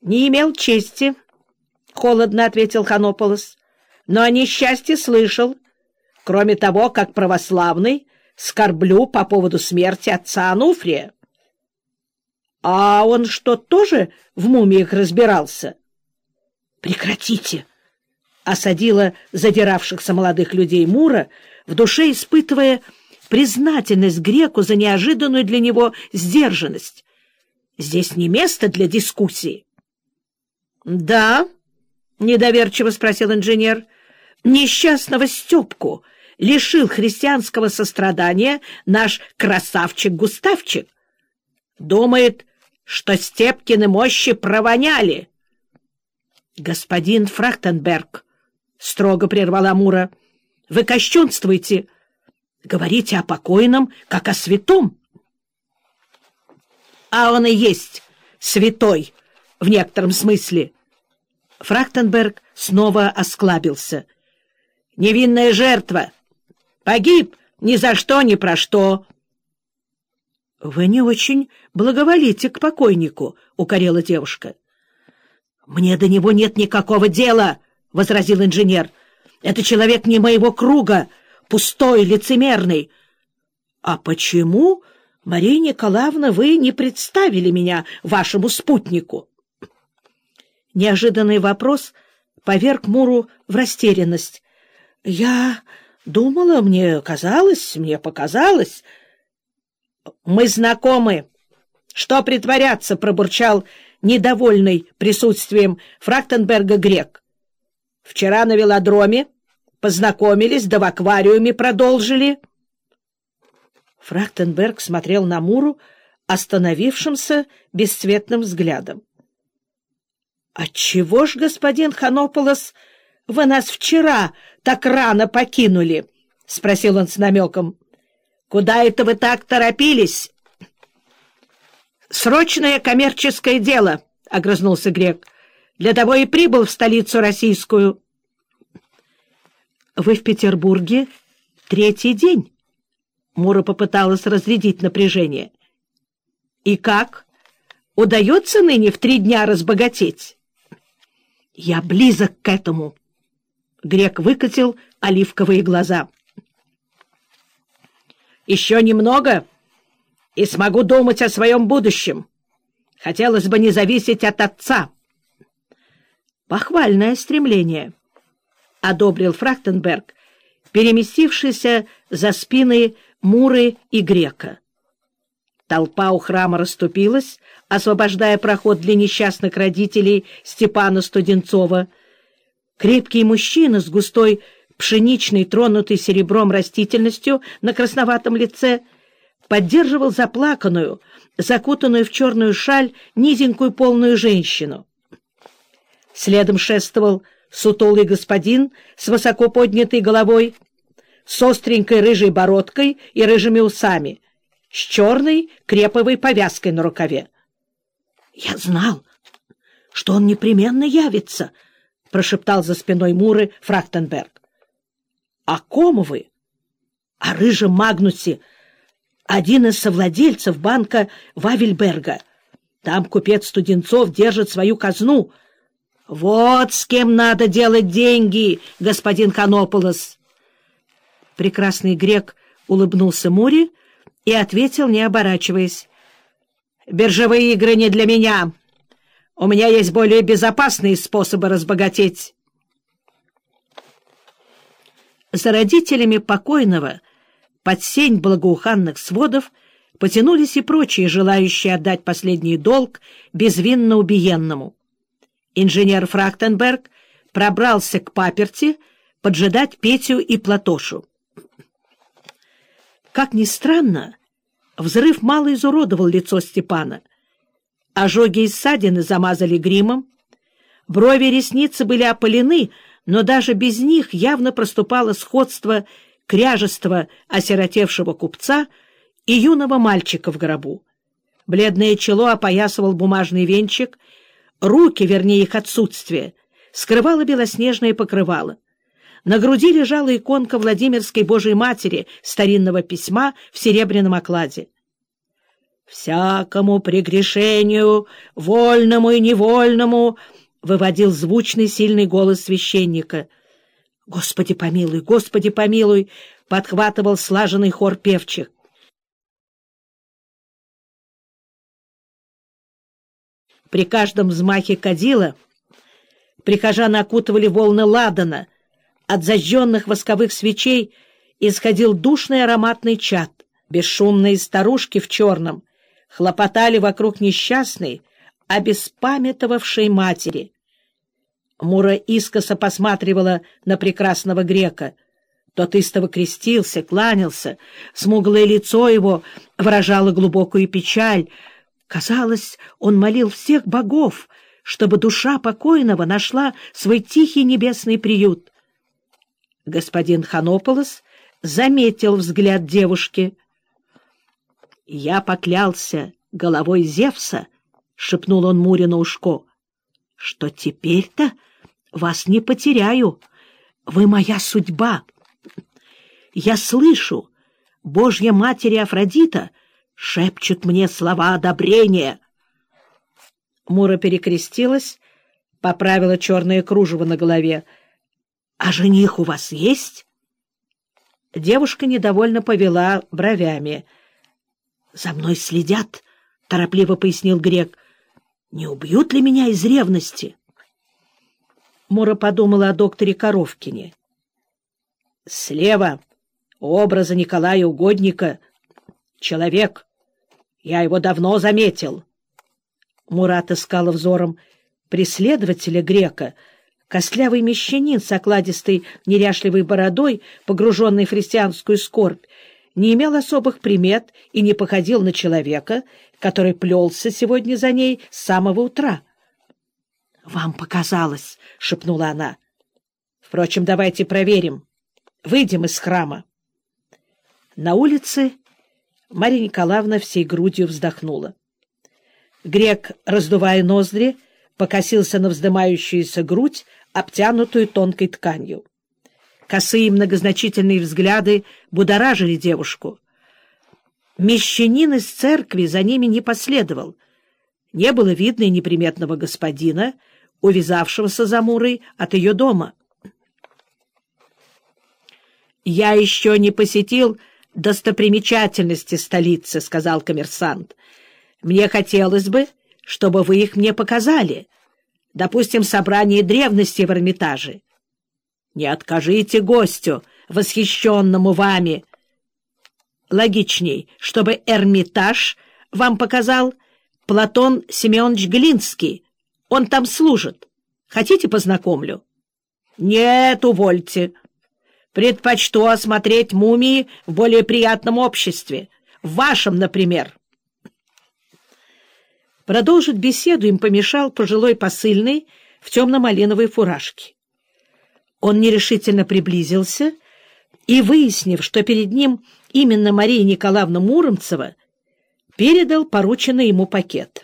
не имел чести, — холодно ответил Ханополос, — но о несчастье слышал. Кроме того, как православный, скорблю по поводу смерти отца Ануфрия. — А он что, тоже в мумиях разбирался? — Прекратите! — осадила задиравшихся молодых людей Мура, в душе испытывая признательность греку за неожиданную для него сдержанность. Здесь не место для дискуссии. — Да, — недоверчиво спросил инженер, — несчастного Степку лишил христианского сострадания наш красавчик-густавчик. Думает, что Степкины мощи провоняли. — Господин Фрахтенберг, — строго прервала Мура, — вы кощунствуете. Говорите о покойном, как о святом. — А он и есть святой в некотором смысле. Фрахтенберг снова осклабился. — Невинная жертва. Погиб ни за что, ни про что. — Вы не очень благоволите к покойнику, — укорила девушка. — Мне до него нет никакого дела, — возразил инженер. — Это человек не моего круга, пустой, лицемерный. — А почему, Мария Николаевна, вы не представили меня вашему спутнику? Неожиданный вопрос поверг Муру в растерянность. — Я думала, мне казалось, мне показалось... — Мы знакомы. Что притворяться? — пробурчал недовольный присутствием Фрактенберга грек. Вчера на велодроме познакомились, да в аквариуме продолжили. Фрактенберг смотрел на Муру остановившимся бесцветным взглядом. — Отчего ж, господин Ханополос, вы нас вчера так рано покинули? — спросил он с намеком. Куда это вы так торопились? — Срочное коммерческое дело, — огрызнулся грек. — Для того и прибыл в столицу российскую. — Вы в Петербурге третий день? Мура попыталась разрядить напряжение. — И как? Удается ныне в три дня разбогатеть? — Я близок к этому. Грек выкатил оливковые глаза. — еще немного, и смогу думать о своем будущем. Хотелось бы не зависеть от отца. Похвальное стремление, — одобрил Фрахтенберг, переместившийся за спины Муры и Грека. Толпа у храма расступилась, освобождая проход для несчастных родителей Степана Студенцова. Крепкий мужчина с густой пшеничный, тронутый серебром растительностью на красноватом лице, поддерживал заплаканную, закутанную в черную шаль, низенькую полную женщину. Следом шествовал сутулый господин с высоко поднятой головой, с остренькой рыжей бородкой и рыжими усами, с черной креповой повязкой на рукаве. — Я знал, что он непременно явится, — прошептал за спиной Муры Фрахтенберг. О ком вы? О рыжем Магнусе, один из совладельцев банка Вавельберга. Там купец Студенцов держит свою казну. Вот с кем надо делать деньги, господин Канополос. Прекрасный грек улыбнулся Муре и ответил, не оборачиваясь. «Биржевые игры не для меня. У меня есть более безопасные способы разбогатеть». За родителями покойного под сень благоуханных сводов потянулись и прочие, желающие отдать последний долг безвинно убиенному. Инженер Фрахтенберг пробрался к паперти поджидать Петю и Платошу. Как ни странно, взрыв мало изуродовал лицо Степана. Ожоги и ссадины замазали гримом, брови и ресницы были опалены, но даже без них явно проступало сходство кряжества осиротевшего купца и юного мальчика в гробу. Бледное чело опоясывал бумажный венчик, руки, вернее их отсутствие, скрывало белоснежное покрывало. На груди лежала иконка Владимирской Божией Матери старинного письма в серебряном окладе. всякому прегрешению, вольному и невольному, — выводил звучный сильный голос священника. «Господи помилуй, Господи помилуй!» — подхватывал слаженный хор певчих. При каждом взмахе кадила прихожаны окутывали волны ладана. От зажженных восковых свечей исходил душный ароматный чад. Бесшумные старушки в черном хлопотали вокруг несчастной, обеспамятовавшей матери. Мура искоса посматривала на прекрасного грека. Тот истово крестился, кланялся, смуглое лицо его выражало глубокую печаль. Казалось, он молил всех богов, чтобы душа покойного нашла свой тихий небесный приют. Господин Ханополос заметил взгляд девушки — «Я поклялся головой Зевса», — шепнул он Муре на ушко, — «что теперь-то вас не потеряю. Вы моя судьба. Я слышу, Божья Матери Афродита шепчет мне слова одобрения». Мура перекрестилась, поправила черное кружево на голове. «А жених у вас есть?» Девушка недовольно повела бровями —— За мной следят, — торопливо пояснил грек. — Не убьют ли меня из ревности? Мура подумала о докторе Коровкине. — Слева образа Николая Угодника человек. Я его давно заметил. Мурат искала взором преследователя грека, костлявый мещанин с окладистой неряшливой бородой, погруженный в христианскую скорбь, не имел особых примет и не походил на человека, который плелся сегодня за ней с самого утра. — Вам показалось, — шепнула она. — Впрочем, давайте проверим. Выйдем из храма. На улице Марья Николаевна всей грудью вздохнула. Грек, раздувая ноздри, покосился на вздымающуюся грудь, обтянутую тонкой тканью. Косые многозначительные взгляды будоражили девушку. Мещанин из церкви за ними не последовал. Не было видно и неприметного господина, увязавшегося за Мурой от ее дома. «Я еще не посетил достопримечательности столицы», — сказал коммерсант. «Мне хотелось бы, чтобы вы их мне показали. Допустим, собрание древности в Эрмитаже. Не откажите гостю, восхищенному вами. Логичней, чтобы Эрмитаж вам показал Платон Семенович Глинский. Он там служит. Хотите, познакомлю? Нет, увольте. Предпочту осмотреть мумии в более приятном обществе. В вашем, например. Продолжить беседу им помешал пожилой посыльный в темно-малиновой фуражке. Он нерешительно приблизился и, выяснив, что перед ним именно Мария Николаевна Муромцева, передал порученный ему пакет.